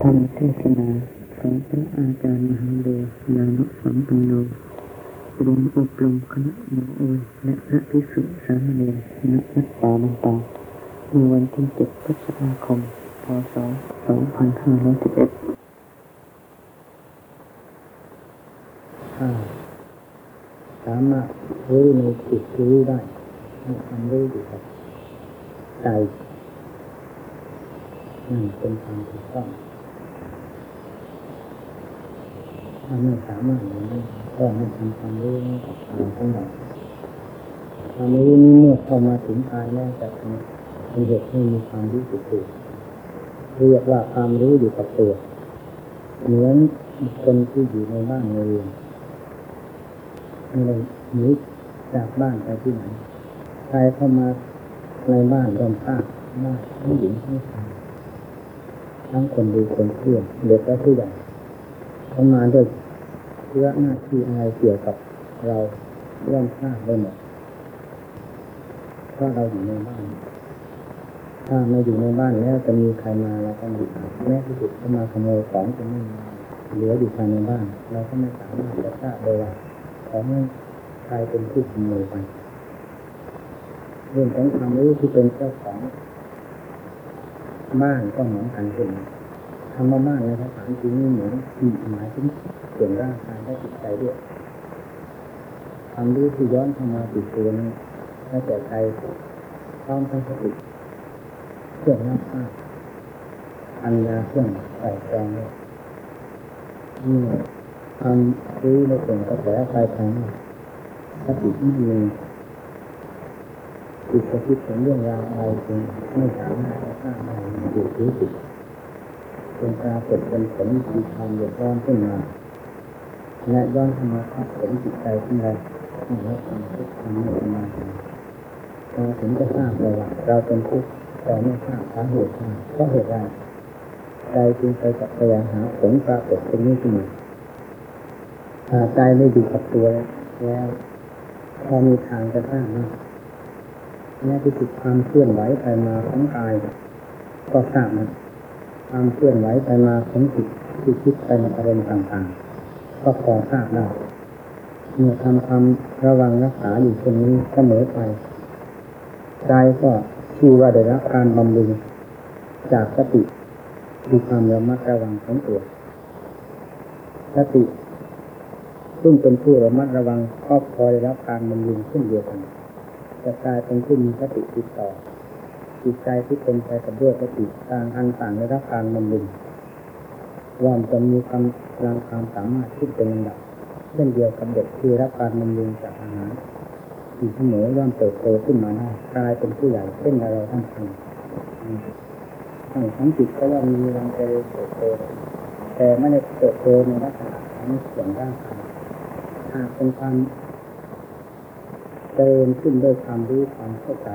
ธรรมเทศนาของพระอาจารย์มหาบัวยานุสัมปันโนรวมอบรมคณะหมอโอยและพระภิกษุสามเณรณวัดป่าบางตาเมื่อวันที่เจ็ดพฤษภาคม พศสองพันห้าร้อยสิบเอ็ดถ้าสามารถรู้ในจิตรู้ได้ให้ความรู้อยู่กับใจนั่นเป็นความถูกต้อง้าไม่สามารถอย่างนี้ก็ให้ทำความรู้นี้กับกายของเราความรู้นี้เมื่อเข้ามาถึงกายแล้วจะเป็นเหตุให้มีความรู้สึกตัวเรียกว่าความรู้อยู่กับตัว เหมือนคนที่อยู่ในบ้านในเรือนไม่ได้หนีจากบ้านไปที่ไหนใครเข้ามาในบ้านยอมทราบว่าทั้หญิงทั้ชายทั้งคนดูคนเพื่อนเด็กและผู้ใหญ่เข้ามาด้วย เพื่อหน้าที่อะไรเกี่ยวกับเราย่อมทราบได้หมดเพราเราอยู่ในบ้าน ถ้าไม่อยู่ในบ้านแล้วจะมีใครมาเราก็ไม่ราบแม้ที่สุดเข้ามาขโมยของจะไม่มีเหลืออยู่ภายในบ้านเราก็ไม่สามารถจะทราบได้ว่าของนั้นใครเป็นผู้ขโมยไปเรื่องของความรู้ที่เป็นเจ้าของบ้านก็เหมือนกันเป็นคำว่าบ้านในภาษาจีนนี่เหมือนหมายถึง ส่วนร่างกายและจิตใจด้วยความรู้ที่ย้อนเข้ามาติดตัวนั้ให้แต่ใจพร้อมทั้งสติเครื่องรับทราบอัญญาเครื่องใส่แกงด้วยนี่ความรู้ในส่วนกระแสไฟทางสติไม่มีจิตจะคิดถึงเรื่องราวอะไรจึงไม่สามารถจะทราบอะไรอยู่ที่จิตเป็นปรากฏเป็นผลมีความเดือดร้อนขึ้นมา และย้อนเข้ามาทับผลจิตใจขึ้นมาให้รับความทุกข์ความไม่สบาเราถึงจะทราบเลยว่าเราเป็นทุกข์แต่ไม่ทราบสาเหตุว่าเพราะเหตุใดใจจึงไปกับพยายามหาผลปรากฏเป็นนี้ขึ้นมาถ้าใจไม่อยู่กับตัวแล้วพอมีทางจะทราบนะแม้ที่สุดความเคลื่อนไหวไปมาของกายก็ทราบนะความเคลื่อนไหวไปมาของจิตที่คิดไปในอารมณ์ต่างๆ ก็พอทราบได้เมื่อทำความระวังรักษาอยู่ตรงนี้เสมอไปใจก็ชื่อว่าได้รับการบำรุงจากสติมีความระมัดระวังของตัวสติซึ่งเป็นผู้ระมัดระวังก็พอได้รับการบำรุงเช่นเดียวกันจะกลายเป็นผู้มีสติติดต่อจิตใจที่เป็นไปกับด้วยสติต่างอันต่างได้รับการบำรุง ย่อมจะมีความพลังความสามารถที่เป็นลำดับเช่นเดียวกับเด็กที่รับการบำรุงจากอาหารอยู่เสมอย่อมเติบโตขึ้นมาได้กลายเป็นผู้ใหญ่เช่นเราทั้งคนทั้งทั้งจิตก็ว่ามีแรงเจริญเติบโตแต่ไม่ได้เติบโตในลักษณะของส่วนร่างกายหากเป็นความเจริญขึ้นด้วยความรู้ความเข้าใจ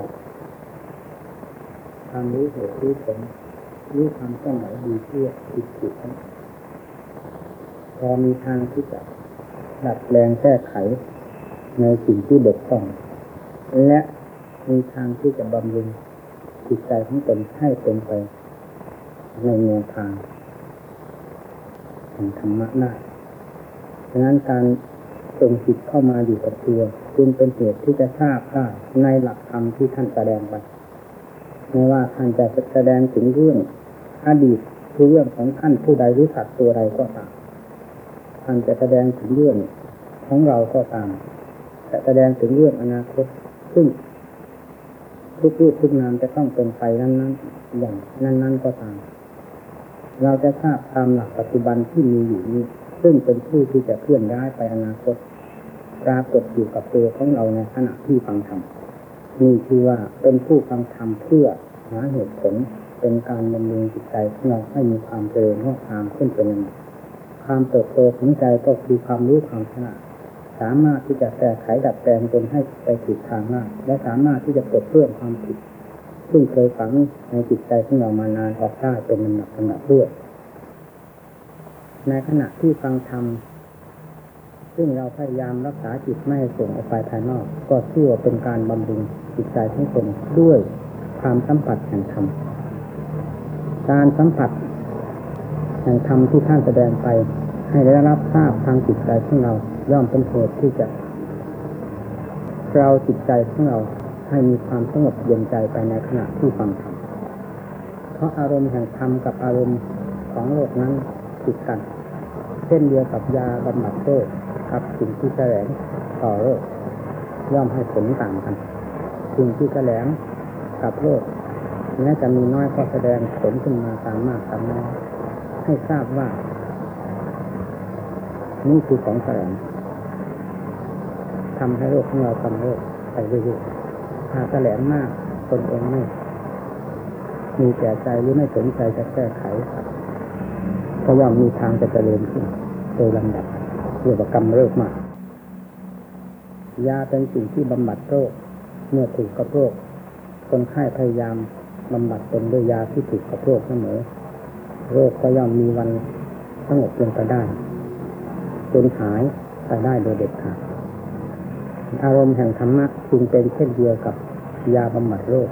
ความรู้เหตุรู้ผลรู้ความต้องไหวดีเพื่อจิตจิต พอมีทางที่จะดัดแปลงแก้ไขในสิ่งที่บกพร่อง และมีทางที่จะบำรุงจิตใจของตนให้เป็นไป ในแนวทางแห่งธรรมะได้ฉะนั้นการส่งจิตเข้ามาอยู่กับตัวจึงเป็นเหตุที่จะทราบได้ในหลักธรรมที่ท่านแสดงไปไม่ว่าท่านจะแสดงถึงเรื่องอดีตคือเรื่องของท่านผู้ใดรู้สักตัวใดก็ตาม ท่านจะแสดงถึงเรื่องของเราก็ตามจะแสดงถึงเรื่องอนาคตซึ่งทุกรูปทุกนามจะต้องเป็นไปนั้นนั้นอย่างนั้นนั้นก็ตามเราจะทราบตามหลักปัจจุบันที่มีอยู่นี้ ซึ่งเป็นผู้ที่จะเคลื่อนย้ายไปอนาคตปรากฏอยู่กับตัวของเราในขณะที่ฟังธรรมนี่คือว่าเป็นผู้ฟังธรรมเพื่อหาเหตุผลเป็นการบำรุงจิตใจของเราให้มีความเจริญงอกงามขึ้นเป็นลำดับ ความเติบโตของใจก็คือความรู้ความฉลาดสามารถที่จะแก้ไขดัดแปลงจนให้ไปถูกทางได้และสามารถที่จะปลดเปลื้องความผิด ซึ่งเคยฝังในจิตใจของเรามานานออกได้เป็นลำดับลำดับด้วยในขณะที่ฟังธรรมซึ่งเราพยายามรักษาจิตไม่ให้ส่งออกไปภายนอก ก็เชื่อเป็นการบำรุงจิตใจของตนด้วยความสัมผัสแห่งธรรมการสัมผัส ห่งธรรมที่ท่านแสดงไป ให้ได้รับทราบทางจิตใจของเรา ย่อมเป็นเหตุที่จะเราจิตใจของเราให้มีความสงบเย็นใจไปในขณะที่ฟังธรรมเพราะอารมณ์แห่งธรรมกับอารมณ์ของโลกนั้นติดกัน เช่นเดียวกับยาบำบัดโรคกับสิ่งที่แสลงต่อโรคย่อมให้ผลต่างกัน สิ่งที่แสลงกับโรคแม้จะมีน้อยก็แสดงผลขึ้นมาตามมากตามน้อย ให้ทราบว่า นี่คือของแสลงทำให้โรคของเราทำโรคไปเรื่อยๆถ้าแสลงมากตนเองไม่มีแก่ใจหรือไม่สนใจจะแก้ไขก็ย่อมมีทางจะเจริญขึ้นโดยลำดับเรียกว่ากรรมเริกมาก ยาเป็นสิ่งที่บำบัดโรค เมื่อถูกกับโรค คนไข้พยายามบำบัดตนด้วยยาที่ถูกกับโรคเสมอ โรคก็ย่อมมีวันสงบลงไปได้จนหายไปได้โดยเด็ดขาดอารมณ์แห่งธรรมะจึงเป็นเช่นเดียวกับยาบำบัดโรค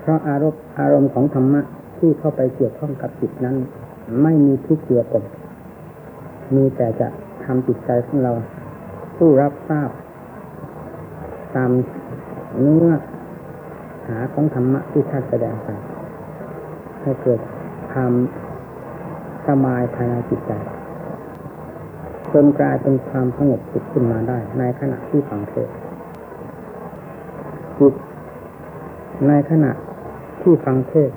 เพราะอารมณ์อารมณ์ของธรรมะที่เข้าไปเกี่ยวข้องกับจิตนั้น ไม่มีทุกข์เกี่ยวกับมีแต่จะทำจิตใจของเรา ผู้รับทราบ ตามเนื้อหาของธรรมะที่ท่านแสดงไป ให้เกิดความสบายภายในจิตใจจนกลายเป็นความสงบสุขขึ้นมาได้ ในขณะที่ฟังเทศจิตในขณะที่ฟังเทศ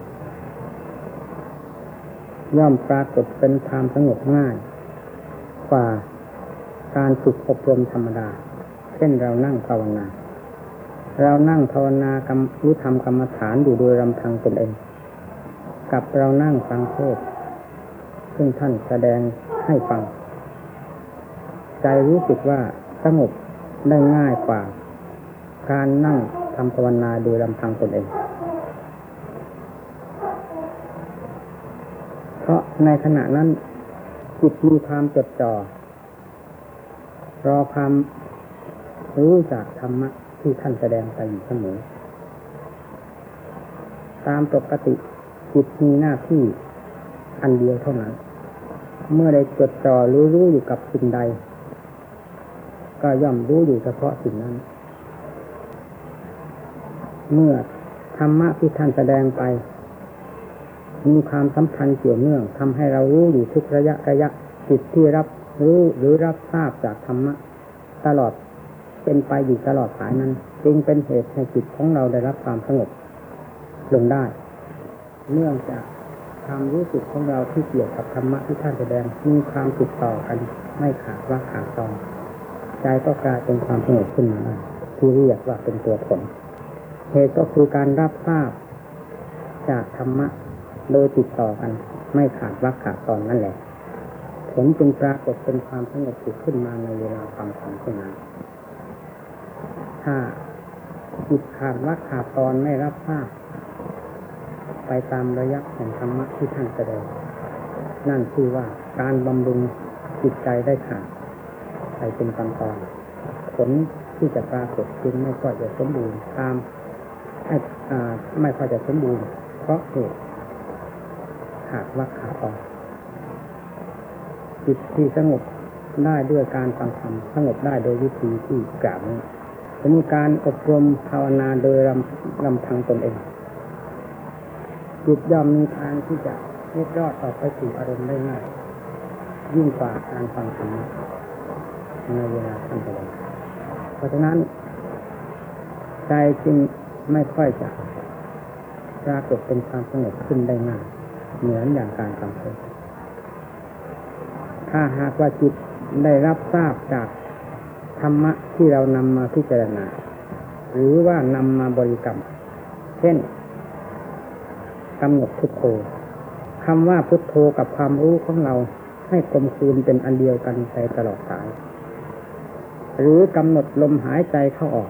ย่อมปรากฏเป็นความสงบง่าย กว่าการฝึกอบรมธรรมดา เช่นเรานั่งภาวนา เรานั่งภาวนากรรมรู้ทำกรรมฐานอยู่โดยลำพังตนเอง กับเรานั่งฟังเทศซึ่งท่านแสดงให้ฟัง ใจรู้สึกว่าสงบได้ง่ายกว่า การนั่งทำภาวนาโดยลำพังตนเอง เพราะในขณะนั้นจิตมีความจดจ่อรอความรู้จากธรรมะที่ท่านแสดงไปอยู่เสมอ ตามปกติ จิตมีหน้าที่อันเดียวเท่านั้น เมื่อได้จดจ่อรู้รู้อยู่กับสิ่งใด ก็ย่อมรู้อยู่เฉพาะสิ่งนั้น เมื่อธรรมะที่ท่านแสดงไป มีความสัมพันธ์เกี่ยวเนื่องทำให้เรารู้อยู่ทุกระยะระยะจิตที่รับรู้หรือรับทราบจากธรรมะ ตลอดเป็นไปอยู่ตลอดสายนั้น จึงเป็นเหตุให้จิตของเราได้รับความสงบลงได้ เนื่องจากความรู้สึกของเราที่เกี่ยวกับธรรมะที่ท่านแสดงมีความติดต่อกันไม่ขาดว่าขาดตอนใจก็กลายเป็นความสงบขึ้นมาที่เรียกว่าเป็นตัวผลเหตุก็คือการรับทราบ จากธรรมะโดยติดต่อกัน ไม่ขาดว่าขาดตอนนั่นแหละผลจึงปรากฏเป็นความสงบสุขขึ้นมาในเวลาฟังธรรมขึ้นนั้นถ้าจิตขาดว่าขาดตอนไม่รับทราบ ไปตามระยะแห่งธรรมะที่ท่านแสดง นั่นคือว่าการบำรุงจิตใจได้ขาดไปเป็นตอนตอนผลที่จะปรากฏจึงไม่ค่อยจะสมบูรณ์ตามไม่ค่อยจะสมบูรณ์ เพราะเหตุขาดว่าขาดตอนจิตที่สงบได้ด้วยการฟังธรรมสงบได้โดยวิธีที่กล่าวนี้จะมีการอบรมภาวนาโดยลำลำพังตนเอง จิตย่อมมีทางที่จะเล็ดรอดต่อไปสู่อารมณ์ได้ง่ายยิ่งกว่าการฟังธรรมในเวลาท่านแสดงเพราะฉะนั้น ใจจึงไม่ค่อยจะปรากฏเป็นความสงบขึ้นได้ง่ายเหมือนอย่างการฟังเทศน์ถ้าหากว่าจิตได้รับทราบจากธรรมะที่เรานำมาพิจารณา หรือว่านำมาบริกรรม เช่น กำหนดพุทโธคำว่าพุทโธกับความรู้ของเราให้กลมคืนเป็นอันเดียวกันไปตลอดสาย หรือกำหนดลมหายใจเข้าออก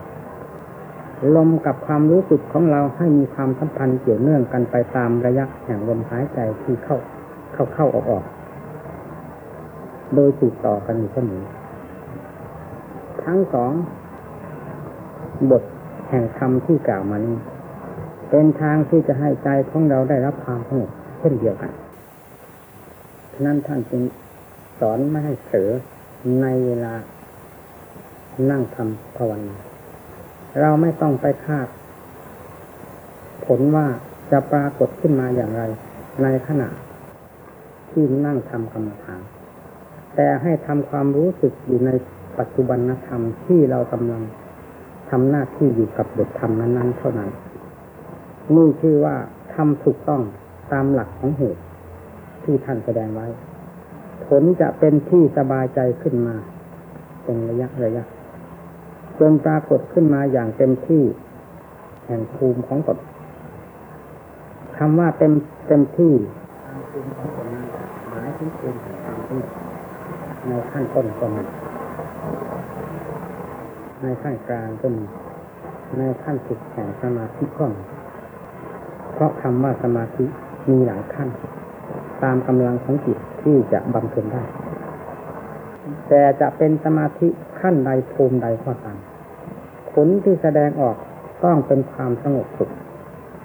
ลมกับความรู้สึกของเราให้มีความสัมพันธ์เกี่ยวเนื่องกันไปตามระยะแห่งลมหายใจที่เข้าเข้าเข้าออกออก โดยติดต่อกันอยู่เสมอทั้งสองบทแห่งธรรมที่กล่าวมานี้ เป็นทางที่จะให้ใจของเราได้รับความสงบเช่นเดียวกันฉะนั้นท่านจึงสอนไม่ให้เผลอในเวลา นั่งทำภาวนาเราไม่ต้องไปคาด ผลว่าจะปรากฏขึ้นมาอย่างไร ในขณะ ที่นั่งทำกรรมฐานแต่ให้ทำความรู้สึกอยู่ในปัจจุบันธรรมที่เรากำลังทำหน้าที่อยู่กับบทธรรมนั้น ๆ เท่านั้น นี่คือว่าทำถูกต้องตามหลักของเหตุที่ท่านแสดงไว้ ผลจะเป็นที่สบายใจขึ้นมา เป็นระยะระยะจนปรากฏขึ้นมาอย่างเต็มที่ แห่งภูมิของตนคำว่าเต็มเต็มที่ภูมิของตนนั้นหมายถึงภูมิแห่งความในขั้นต้นก็มีในขั้นกลางก็มีในขั้นสุดแห่งสมาธิก็มี เพราะคำว่าสมาธิมีหลายขั้น ตามกำลังของจิตที่จะบำเพ็ญได้ แต่จะเป็นสมาธิขั้นใดภูมิใดก็ตามผลที่แสดงออกต้องเป็นความสงบสุข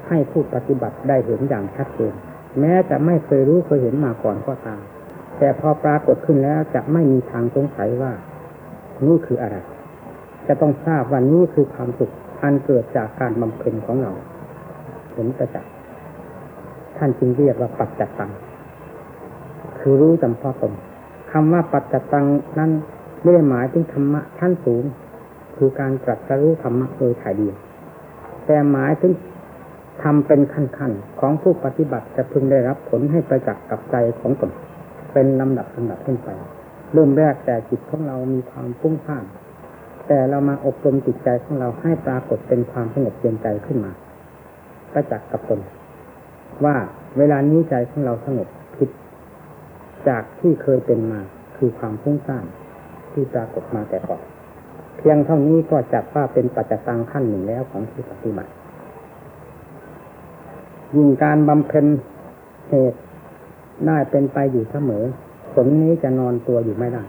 ให้ผู้ปฏิบัติได้เห็นอย่างชัดเจนแม้จะไม่เคยรู้เคยเห็นมาก่อนก็ตาม แต่พอปรากฏขึ้นแล้วจะไม่มีทางสงสัยว่านี่คืออะไร จะต้องทราบว่านี่คือความสุขอันเกิดจากการบำเพ็ญของเรา เห็นประจักษ์ท่านจึงเรียกว่าปัจจัตตัง คือรู้จำเพาะตนคำว่าปัจจัตตังนั้นไม่ได้หมายถึงธรรมะชั้นสูง คือการตรัสรู้ธรรมะโดยถ่ายเดียวแต่หมายถึงทำเป็นขั้นๆ ของผู้ปฏิบัติจะพึงได้รับผลให้ประจักษ์กับใจของตนเป็นลำดับลำดับขึ้นไป เริ่มแรกแต่จิตของเรามีความฟุ้งซ่านแต่เรามาอบรมจิตใจของเราให้ปรากฏเป็นความสงบเย็นใจขึ้นมา ประจักษ์กับตน ว่าเวลานี้ใจของเราสงบผิด จากที่เคยเป็นมาคือความฟุ้งซ่านที่ปรากฏมาแต่ก่อนเพียงเท่านี้ก็จัดว่าเป็นปัจจตังขั้นหนึ่งแล้วของผู้ปฏิบัติยิ่งการบำเพ็ญเหตุได้เป็นไปอยู่เสมอ ผลนี้จะนอนตัวอยู่ไม่ได้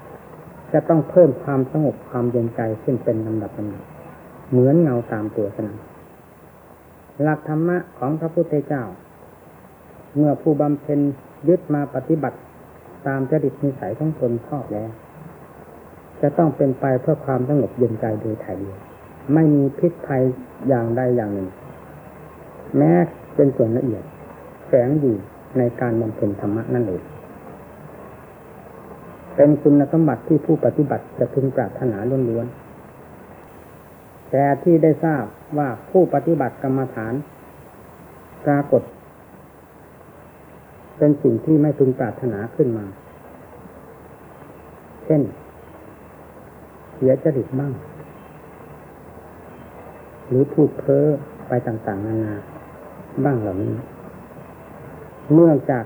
จะต้องเพิ่มความสงบความเย็นใจขึ้นเป็นลำดับลำดับเหมือนเงาตามตัวสนั้น หลักธรรมะของพระพุทธเจ้า เมื่อผู้บำเพ็ญยึดมาปฏิบัติตามจริตนิสัยของตนชอบแล้ว จะต้องเป็นไปเพื่อความสงบเย็นใจโดยถ่ายเดียวไม่มีพิษภัยอย่างใดอย่างหนึ่ง แม้เป็นส่วนละเอียดแฝงอยู่ในการบำเพ็ญธรรมะนั่นเองเป็นคุณสมบัติที่ผู้ปฏิบัติจะพึงปรารถนาล้วนๆ แต่ที่ได้ทราบว่าผู้ปฏิบัติกรรมฐาน ปรากฏ เป็นสิ่งที่ไม่พึงปรารถนาขึ้นมา เช่น เสียจริตบ้าง หรือพูดเพ้อไปต่าง ๆ นานาบ้างเหล่านี้ เนื่องจาก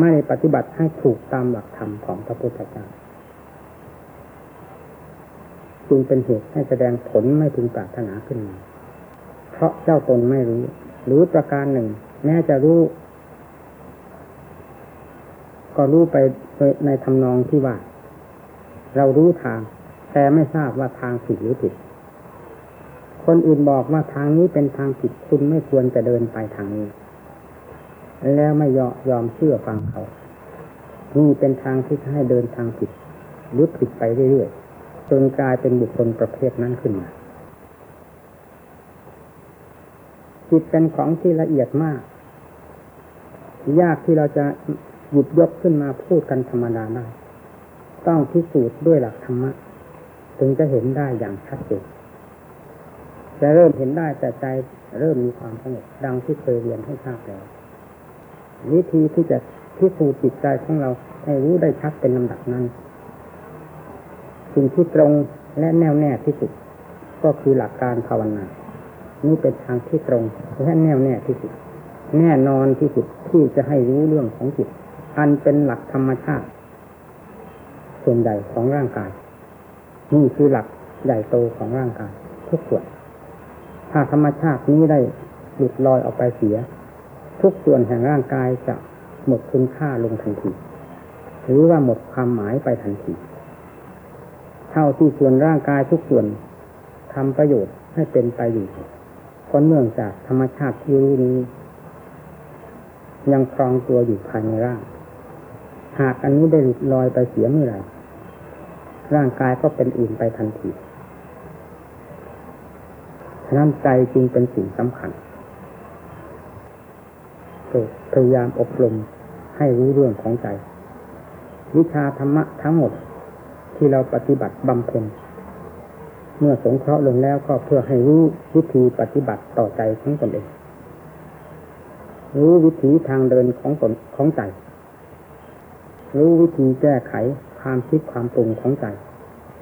ไม่ปฏิบัติให้ถูกตามหลักธรรมของพระพุทธเจ้า จึงเป็นเหตุให้แสดงผลไม่พึงปรารถนาขึ้นมา เพราะเจ้าตนไม่รู้ หรือประการหนึ่ง แม้จะรู้ ก็รู้ไปในทำนองที่ว่า เรารู้ทาง แต่ไม่ทราบว่าทางผิดหรือผิด คนอื่นบอกว่าทางนี้เป็นทางผิดคุณไม่ควรจะเดินไปทางนี้ แล้วไม่ยอยอมเชื่อฟังเขานี่เป็นทางที่ให้เดินทางผิดหรือผิดไปเรื่อยๆ จนกลายเป็นบุคคลประเภทนั้นขึ้นมาจิตเป็นของที่ละเอียดมาก ยากที่เราจะหยุดยกขึ้นมาพูดกันธรรมดาได้ต้องพิสูจน์ด้วยหลักธรรมะ ถึงจะเห็นได้อย่างชัดเจนจะเริ่มเห็นได้แต่ใจเริ่มมีความสงบดังที่เคยเรียนให้ทราบแล้ววิธีที่จะพิสูจน์จิตใจของเราให้รู้ได้ชัดเป็นลำดับนั้น สิ่งที่ตรงและแน่วแน่ที่สุด ก็คือหลักการภาวนา นี่เป็นทางที่ตรงและแน่วแน่ที่สุด แน่นอนที่สุดที่จะให้รู้เรื่องของจิต อันเป็นหลักธรรมชาติ ส่วนใหญ่ของร่างกาย นี่คือหลักใหญ่โตของร่างกาย ทุกส่วน ถ้าธรรมชาตินี้ได้หลุดลอยออกไปเสีย ทุกส่วนแห่งร่างกายจะหมดคุณค่าลงทันที หรือว่าหมดความหมายไปทันที เท่าที่ส่วนร่างกายทุกส่วนทำประโยชน์ให้เป็นไปอยู่ก็เนื่องจากธรรมชาติที่รู้นี้ ยังครองตัวอยู่ภายในร่าง หากอันนี้ได้หลุดลอยไปเสียเมื่อไหร่ร่างกายก็เป็นอื่นไปทันทีฉะนั้นใจจึงเป็นสิ่งสำคัญพยายามอบรมให้รู้เรื่องของใจ วิชาธรรมะทั้งหมด ที่เราปฏิบัติบำเพ็ญเมื่อสงเคราะห์ลงแล้วก็เพื่อให้รู้วิธีปฏิบัติต่อใจของตนเอง รู้วิธีทางเดินของตนของใจ รู้วิธีแก้ไขความคิดความปรุงของใจ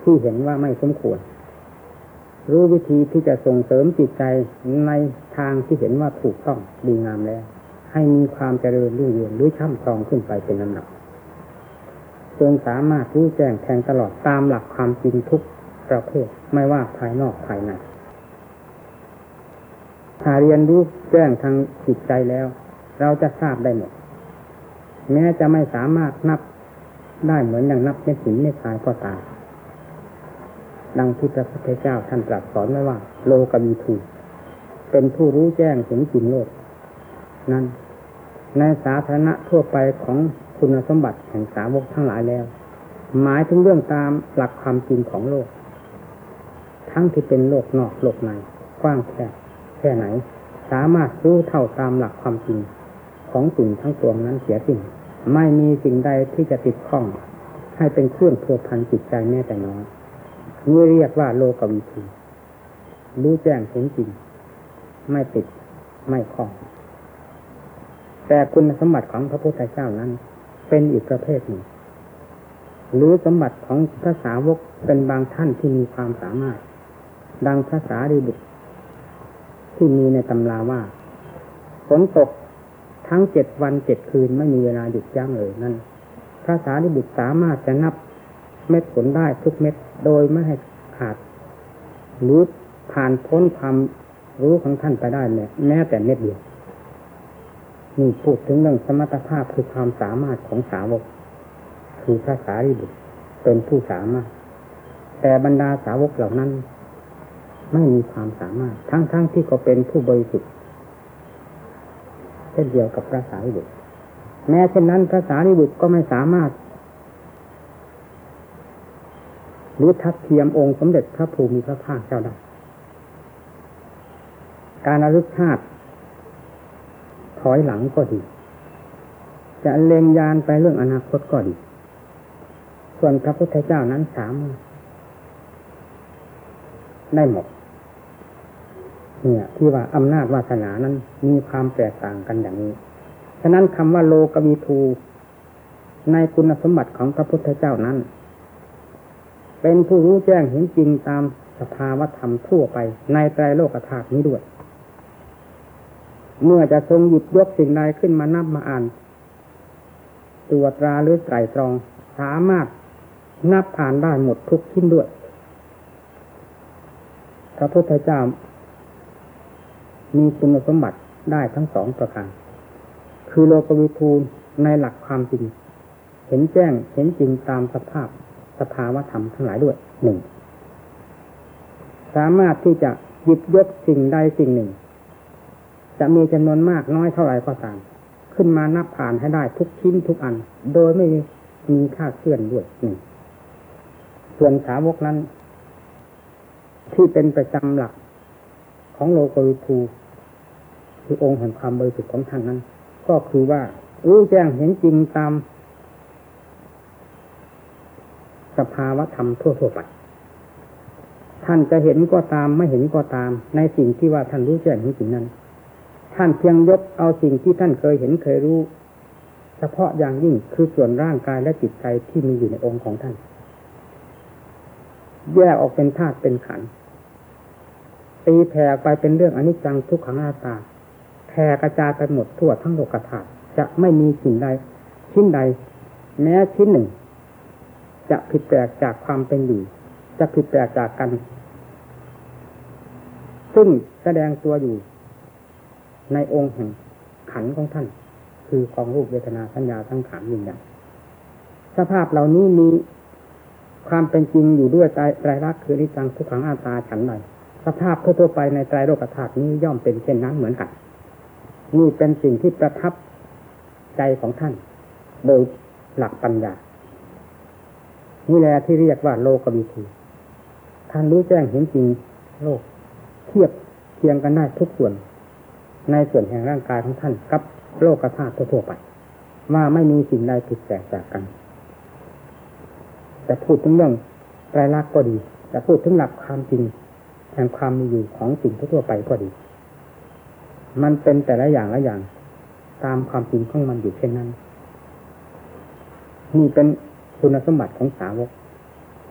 ที่เห็นว่าไม่สมควร รู้วิธีที่จะส่งเสริมจิตใจในทางที่เห็นว่าถูกต้องดีงามแล้ว ให้มีความเจริญรุ่งเรืองด้วยช่ำชองขึ้นไปเป็นลำดับ จนสามารถรู้แจ้งแทงตลอดตามหลักความจริงทุกประเภท ไม่ว่าภายนอกภายในถ้าเรียนรู้แจ้งทางจิตใจแล้ว เราจะทราบได้หมด แม้จะไม่สามารถนับได้เหมือนอย่างนับเม็ดหินเม็ดทรายก็ตามดังที่พระพุทธเจ้าท่านตรัสสอนไว้ว่า โลกบีทูเป็นผู้รู้แจ้งเห็นจริงโลก นั้นในสาธารณะทั่วไปของ คุณสมบัติแห่งสาวกทั้งหลายแล้ว หมายถึงเรื่องตามหลักความจริงของโลก ทั้งที่เป็นโลกนอกโลกในกว้างแค่แค่ไหน สามารถรู้เท่าตามหลักความจริงของสิ่งทั้งปวงนั้นเสียสิ่งไม่มีสิ่งใดที่จะติดข้อง ให้เป็นเครื่องพัวพันจิตใจแม้แต่น้อยนี่เรียกว่าโลกวิธีรู้แจ้งเห็นจริง ไม่ติดไม่คล้อง แต่คุณสมบัติของพระพุทธเจ้านั้น เป็นอีกประเภทหนึ่ง หรือสมบัติของพระสาวกเป็นบางท่านที่มีความสามารถ ดังภาษาดีบุตร ที่มีในตำราว่าฝนตกทั้งเจ็ดวันเจ็ดคืนไม่มีเวลาหยุดยั้งเลยนั่นภาษาดิบุตรสามารถจะนับเม็ดฝนได้ทุกเม็ดโดยไม่ให้ขาดหรือผ่านพ้นความรู้ของท่านไปได้แม้แม้แต่เม็ดเดียว นี่พูดถึงเรื่องสมรรถภาพคือความสามารถของสาวก คือพระสารีบุตรเป็นผู้สามารถ แต่บรรดาสาวกเหล่านั้น ไม่มีความสามารถ ทั้งๆทที่ก็เป็นผู้บริสุทธิ์เช่นเดียวกับพระสารีบุตร แม้เช่นนั้นพระสารีบุตรก็ไม่สามารถรือทัดเทียมองค์สมเด็จพระภูมิพระภาคเจ้าได้การระลึกชาติ อยหลังก็ดี จะเล็งยานไปเรื่องอนาคตก็ดี ส่วนพระพุทธเจ้านั้นสามได้หมด เนี่ย ที่ว่าอำนาจวาสนานั้นมีความแตกต่างกันอย่างนี้ ฉะนั้นคำว่าโลกวีทูในคุณสมบัติของพระพุทธเจ้านั้น เป็นผู้รู้แจ้งเห็นจริงตามสภาวธรรมทั่วไปในไตรโลกธาตุนี้ด้วย เมื่อจะทรงหยิบยกสิ่งใดขึ้นมานับมาอ่านตรวจตราหรือไตรตรอง สามารถนับผ่านได้หมดทุกชิ้นด้วย พระพุทธเจ้า มีคุณสมบัติได้ทั้งสองประการคือโลกวิทูลในหลักความจริง เห็นแจ้งเห็นจริงตามสภาพสภาวธรรมทั้งหลายด้วยหนึ่งสามารถที่จะหยิบยกสิ่งใดสิ่งหนึ่ง จะมีจำนวนมากน้อยเท่าไหร่ก็ตาม ขึ้นมานับผ่านให้ได้ทุกชิ้นทุกอัน โดยไม่มีค่าเคลื่อนด้วยนี่ส่วนสาวกนั้น ที่เป็นประจำหลักของโลกวิทูคือองค์แห่งความบริสุทธิ์ของท่านนั้น ก็คือว่ารู้แจ้งเห็นจริงตาม สภาวะธรรมทั่วๆไปท่านจะเห็นก็ตามไม่เห็นก็ตาม ในสิ่งที่ว่าท่านรู้แจ้งเห็นจริงนั้น ท่านเพียงยกเอาสิ่งที่ท่านเคยเห็นเคยรู้ เฉพาะอย่างยิ่งคือส่วนร่างกายและจิตใจที่มีอยู่ในองค์ของท่าน แยกออกเป็นธาตุเป็นขันธ์ตีแผ่ไปเป็นเรื่องอนิจจังทุกขังอาตาแผ่กระจายไปหมดทั่วทั้งโลกธาตุจะไม่มีสิ่งใดชิ้นใด แม้ชิ้นหนึ่ง จะผิดแปลกจากความเป็นอยู่จะผิดแปลกจากกัน ซึ่งแสดงตัวอยู่ ในองค์แห่งขันของท่าน คือของรูปเวทนาสัญญาทั้งขันยิงอย่างสภาพเหล่านี้มีความเป็นจริงอยู่ด้วยใจไรลักษณ์คือนิจังทุกขังอาตาฉันใดสภาพทั่วไปในไตรโลกธาตุนี้ย่อมเป็นเช่นนั้นเหมือนกันนี่เป็นสิ่งที่ประทับใจของท่าน โดยหลักปัญญา นี่แหละที่เรียกว่าโลกวิธีท่านรู้แจ้งเห็นจริงโลก เทียบเทียงกันได้ทุกส่วน ในส่วนแห่งร่างกายของท่านกับโลกธาตุทั่วไป ว่าไม่มีสิ่งใดผิดแปลกจากกันแต่พูดถึงเรื่องไตรลักษณ์ก็ดีจะพูดถึงหลักความจริงแห่งความมีอยู่ของสิ่งทั่วไปก็ดี มันเป็นแต่ละอย่างละอย่าง ตามความจริงของมันอยู่เช่นนั้นนี่เป็นคุณสมบัติของสาวก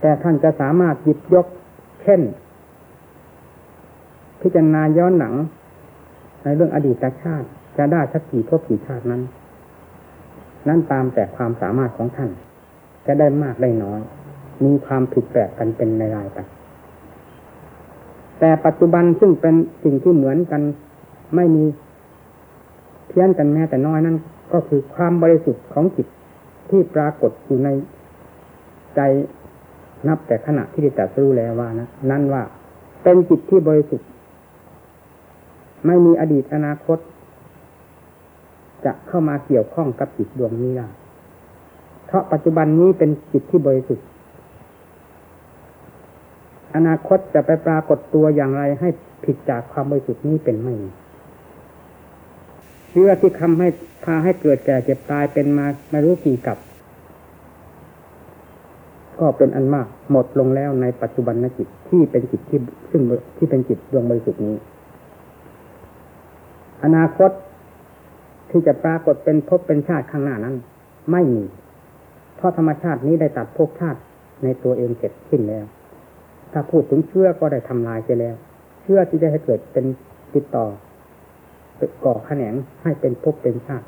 แต่ท่านจะสามารถหยิบยก เช่น พิจารณาย้อนหนัง ในเรื่องอดีตชาติ จะได้สักกี่ภพกี่ชาตินั้น นั่นตามแต่ความสามารถของท่าน จะได้มากได้น้อย มีความผิดแปลกกันเป็นในรายไปแต่ปัจจุบันซึ่งเป็นสิ่งที่เหมือนกันไม่มีเพี้ยนกันแม้แต่น้อยนั่นก็คือความบริสุทธิ์ของจิตที่ปรากฏอยู่ในใจนับแต่ขณะที่ได้ตรัสรู้แล้วว่านะนั่นว่าเป็นจิตที่บริสุทธิ์ ไม่มีอดีตอนาคต จะเข้ามาเกี่ยวข้องกับจิตดวงนี้ได้เพราะปัจจุบันนี้เป็นจิตที่บริสุทธิ์ อนาคตจะไปปรากฏตัวอย่างไรให้ผิดจากความบริสุทธิ์นี้เป็นไม่เชื่อที่ทำให้พาให้เกิดแก่เจ็บตายเป็นมาไม่รู้กี่กับ ก็เป็นอันมากหมดลงแล้วในปัจจุบันนจิตที่เป็นจิตที่ซึ่งที่เป็นจิตดวงบริสุทธิ์นี้ อนาคตที่จะปรากฏเป็นภพเป็นชาติข้างหน้านั้น ไม่มี เพราะธรรมชาตินี้ได้ตัดภพชาติในตัวเองเสร็จสิ้นแล้ว ถ้าพูดถึงเชื่อก็ได้ทำลายไปแล้ว เชื่อที่จะให้เกิดเป็นติดต่อก่อแขนงให้เป็นภพเป็นชาติ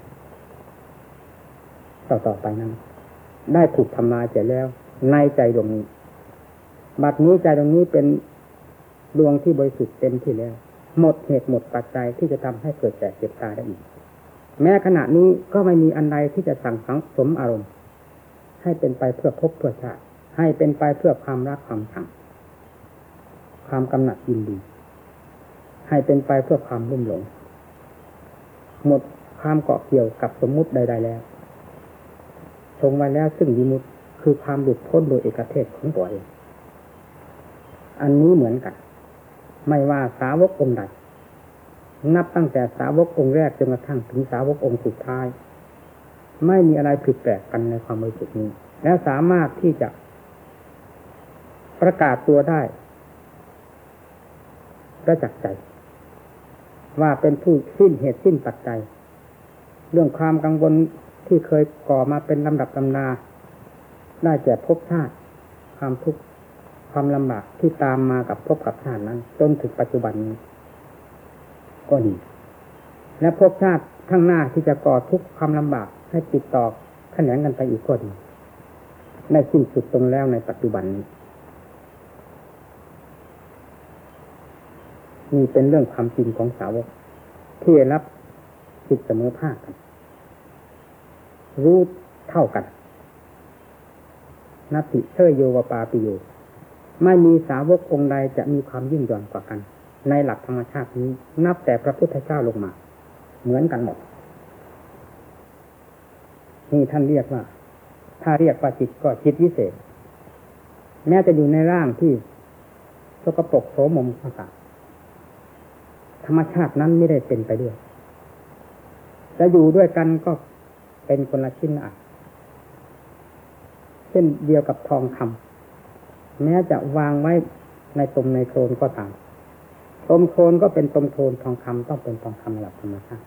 ต่อต่อไปนั้น ได้ถูกทำลายเสร็จแล้ว ในใจดวงนี้ บัดนี้ใจดวงนี้เป็นดวงที่บริสุทธิ์เต็มที่แล้ว หมดเหตุหมดปัจจัยที่จะทำให้เกิดแก่เจ็บตายได้อีก แม้ขณะนี้ก็ไม่มีอันใดที่จะสั่งสังสมอารมณ์ ให้เป็นไปเพื่อพบเพื่อชาติให้เป็นไปเพื่อความรักความชังความกำหนัดยินดี ให้เป็นไปเพื่อความรุ่มหลง หมดความเกาะเกี่ยวกับสมมุติใด ๆ แล้วทรงไว้แล้วซึ่งวิมุตคือความหลุดพ้นโดยเอกเทศของตัวเอง อันนี้เหมือนกัน ไม่ว่าสาวกองค์ใดนับตั้งแต่สาวกองค์แรกจนกระทั่งถึงสาวกองค์สุดท้าย ไม่มีอะไรผิดแปลกกันในความบริสุทธิ์นี้ และสามารถที่จะประกาศตัวได้ประจักษ์ใจ ว่าเป็นผู้สิ้นเหตุสิ้นปัจจัย เรื่องความกังวลที่เคยก่อมาเป็นลำดับลำนา ได้แก่ภพชาติ ความทุกข์ ความลำบากที่ตามมากับภพกับชาตินั้นจนถึงปัจจุบันนี้ก็ดี และภพชาติข้างหน้าที่จะก่อทุกความลำบากให้ติดต่อแขนงกันไปอีกก็ดีได้สิ้นสุดตรงแล้วในปัจจุบันนี้นี่เป็นเรื่องความจริงของสาวก ที่รับจิตเสมอภาคกัน รู้เท่ากันนัตติเชยโยวปาปิโย ไม่มีสาวกองค์ใดจะมีความยิ่งย่อนกว่ากัน ในหลักธรรมชาตินี้ นับแต่พระพุทธเจ้าลงมา เหมือนกันหมด นี่ท่านเรียกว่า ถ้าเรียกว่าจิตก็จิตวิเศษ แม้จะอยู่ในร่างที่สกปรกโสมมต่างธรรมชาตินั้นไม่ได้เป็นไปด้วย จะอยู่ด้วยกันก็เป็นคนละชิ้นอะเช่นเดียวกับทองคำ แม้จะวางไว้ในตมในโคลนก็ตามตมโคลนก็เป็นตมโคลนทองคำต้องเป็นทองคำหลักธรรมชาติ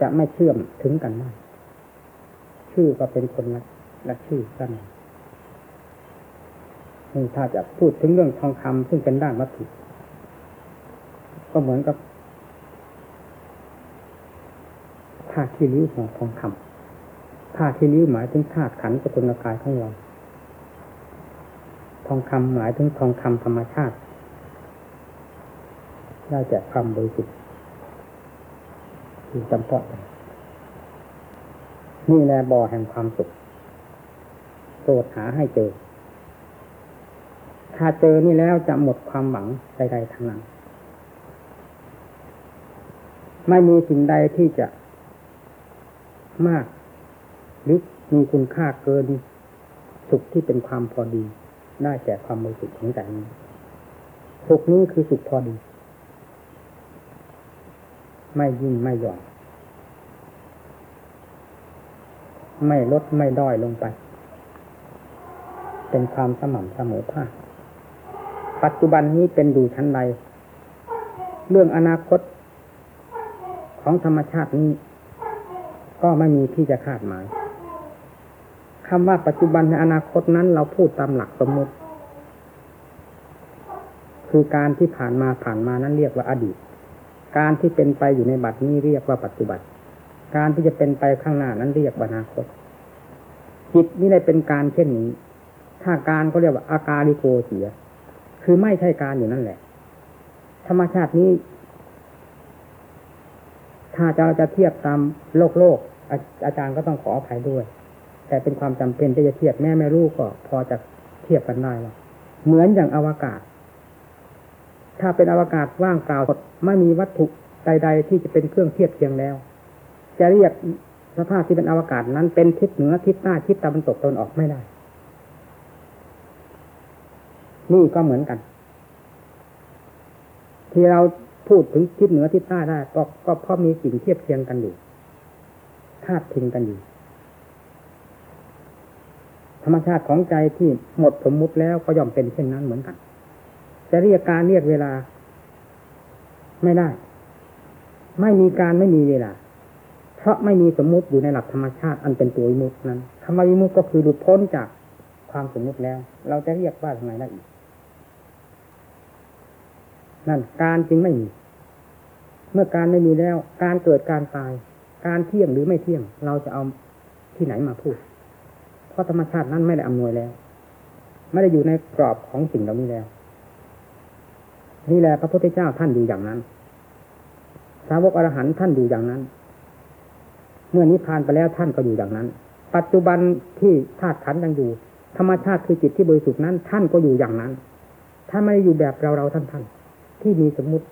จะไม่เชื่อมถึงกันได้ชื่อก็เป็นคนละละชื่อกันนี่ถ้าจะพูดถึงเรื่องทองคำซึ่งเป็นด้านวัตถุก็เหมือนกับธาตุที่ริ้วของทองคำธาตุที่ริ้วหมายถึงธาตุขันธ์สกุลกายของเรา ทองคำหมายถึงทองคำธรรมชาติได้แก่ความบริสุทธิ์ที่จำเพาะนี่แหละบ่อแห่งความสุขโปรดหาให้เจอ ถ้าเจอนี่แล้วจะหมดความหวังใดๆทั้งนั้น ไม่มีสิ่งใดที่จะมากหรือมีคุณค่าเกินสุขที่เป็นความพอดี ได้แก่ความบริสุทธิ์ของใจนี้สุขนี้คือสุขพอดี ไม่ยิ่งไม่หย่อน ไม่ลดไม่ด้อยลงไป เป็นความสม่ำเสมอภาค ปัจจุบันนี้เป็นดูชั้นใด เรื่องอนาคตของธรรมชาตินี้ ก็ไม่มีที่จะคาดหมาย คำว่าปัจจุบันในอนาคตนั้น เราพูดตามหลักสมมติ คือการที่ผ่านมาผ่านมานั้นเรียกว่าอดีต การที่เป็นไปอยู่ในบัดนี้เรียกว่าปัจจุบัน การที่จะเป็นไปข้างหน้านั้นเรียกว่าอนาคตจิตนี่ได้เป็นการเช่นนี้ ถ้าการก็เรียกว่าอาการิโกเสีย คือไม่ใช่การอยู่นั่นแหละ ธรรมชาตินี้ ถ้าจะเราจะเทียบตามโลกโลกอาอาจารย์ก็ต้องขออภัยด้วย แต่เป็นความจำเป็นที่จะเทียบแม่ไม่รู้ก็พอจะเทียบกันได้ว่าเหมือนอย่างอวกาศ ถ้าเป็นอวกาศว่างเปล่าไม่มีวัตถุใด ๆ ที่จะเป็นเครื่องเทียบเทียงแล้ว จะเรียกสภาพที่เป็นอวกาศนั้นเป็นทิศเหนือทิศใต้ทิศตะวันตกตะวันออกไม่ได้ นี่ก็เหมือนกัน ที่เราพูดถึงทิศเหนือทิศใต้ได้ก็ก็เพราะมีสิ่งเทียบเทียงกันอยู่ธาตุพิงกันอยู่ ธรรมชาติของใจที่หมดสมมุติแล้วก็ย่อมเป็นเช่นนั้นเหมือนกันจะเรียกการเรียกเวลา ไม่ได้ ไม่มีการไม่มีเวลา เพราะไม่มีสมมุติอยู่ในหลักธรรมชาติอันเป็นตัววิมุตินั้นคำว่าวิมุติก็คือหลุดพ้นจากความสมมุติแล้ว เราจะเรียกว่าทำไมได้อีก นั่นการจึงไม่มี เมื่อการไม่มีแล้ว การเกิดการตาย การเที่ยงหรือไม่เที่ยง เราจะเอาที่ไหนมาพูด เพราะธรรมชาตินั้นไม่ได้อำนวยแล้ว ไม่ได้อยู่ในกรอบของสิ่งเหล่านี้แล้ว นี่แหละพระพุทธเจ้าท่านอยู่อย่างนั้น สาวกอรหันต์ท่านอยู่อย่างนั้น เมื่อนิพพานไปแล้วท่านก็อยู่อย่างนั้น ปัจจุบันที่ธาตุขันยังอยู่ ธรรมชาติคือจิตที่บริสุทธิ์นั้น ท่านก็อยู่อย่างนั้นถ้าไม่ได้อยู่แบบเราเราท่านท่านที่มีสมมุติ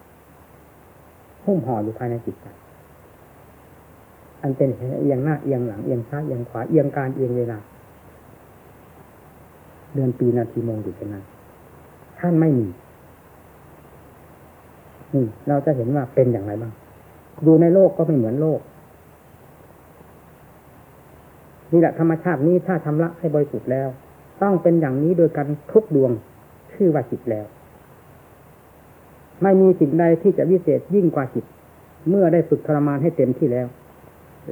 หุ้มห่ออยู่ภายในจิตใจอันเป็นเอียงหน้าเอียงหลังเอียงซ้ายเอียงขวาเอียงการเอียงเวลา เดือนปีนาทีโมงอยู่เช่นนั้นท่านไม่มีนี่เราจะเห็นว่าเป็นอย่างไรบ้าง ดูในโลกก็ไม่เหมือนโลก นี่แหละธรรมชาตินี้ถ้าชำระให้บริสุทธิ์แล้ว ต้องเป็นอย่างนี้โดยกันทุกดวงชื่อว่าจิตแล้ว ไม่มีสิ่งใดที่จะวิเศษยิ่งกว่าจิต เมื่อได้ฝึกทรมานให้เต็มที่แล้ว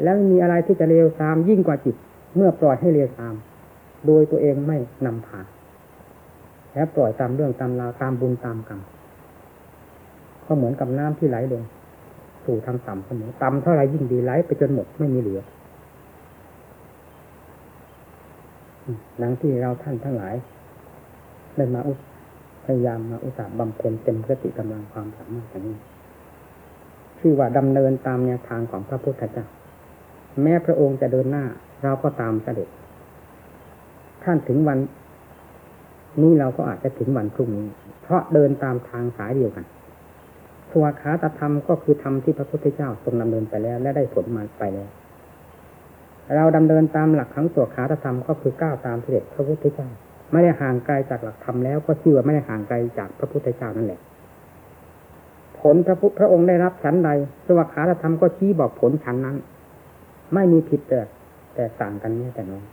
แล้วมีอะไรที่จะเลวตามยิ่งกว่าจิต เมื่อปล่อยให้เลวตาม โดยตัวเองไม่นำพาและปล่อยตามเรื่องตามราวตามบุญตามกรรมก็เหมือนกับน้ำที่ไหลลง สู่ทางต่ำเสมอต่ำเท่าไรยิ่งดีไหลไปจนหมดไม่มีเหลือดังที่เราท่านทั้งหลายได้มาอุพยายามมาอุตส่าห์บำเพ็ญเต็มสติกำลังความสามารถอย่างนี้ชื่อว่าดำเนินตามแนวทางของพระพุทธเจ้าแม้พระองค์จะเดินหน้า เราก็ตามเสด็จ ท่านถึงวันนี้เราก็อาจจะถึงวันพรุ่งนี้ เพราะเดินตามทางสายเดียวกันสวขาตธรรมก็คือธรรมที่พระพุทธเจ้าทรงดำเนินไปแล้ว และได้ผลมาไปแล้ว เราดำเนินตามหลักของสวขาตธรรมก็คือก้าวตามเสด็จพระพุทธเจ้า ไม่ได้ห่างไกลจากหลักธรรมแล้วก็ชื่อว่าไม่ได้ห่างไกลจากพระพุทธเจ้านั่นแหละ ผลพระพุทธพระองค์ได้รับชั้นใดสวขาตธรรมก็ชี้บอกผลชั้นนั้น ไม่มีผิดแต่แต่ต่างกันนี่แต่น้อย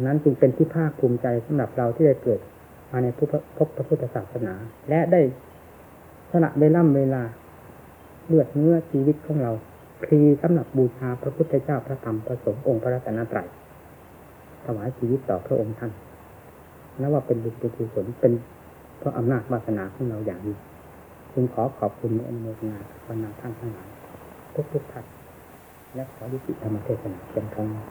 นั้นจึงเป็นที่ภาคภูมิใจสำหรับเราที่ได้เกิดมาในพบพระพุทธศาสนา และได้สละเวล่ำเวลาเลือดเนื้อชีวิตของเราพลีสำหรับบูชาพระพุทธเจ้าพระธรรมพระสงฆ์องค์พระรัตนตรัยถวายชีวิตต่อพระองค์ท่านนับว่าเป็นบุญเป็นกุศลเป็นเพราะอำนาจวาสนาของเราอย่างนี้จึงขอขอบคุณอนุโมทนาบรรดาท่านทั้งหลายทุกทุกท่านและขอยุติธรรมเทศนาเป็นครั้งนี้